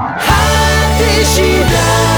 果てしだ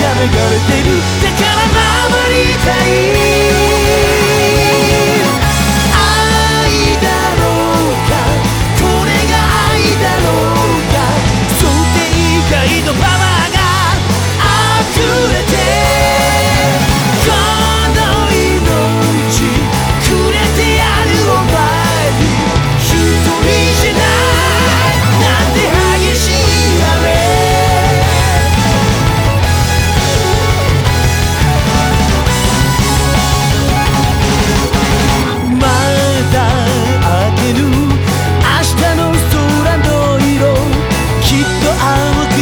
が流れてる。だから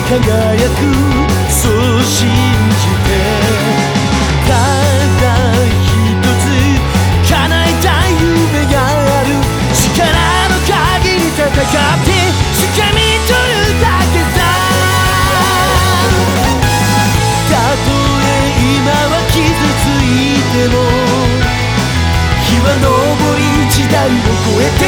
輝くそう信じてただ一つ叶えたい夢がある。力の限り戦って掴み取るだけさたとえ今は傷ついても日は昇り時代を超えて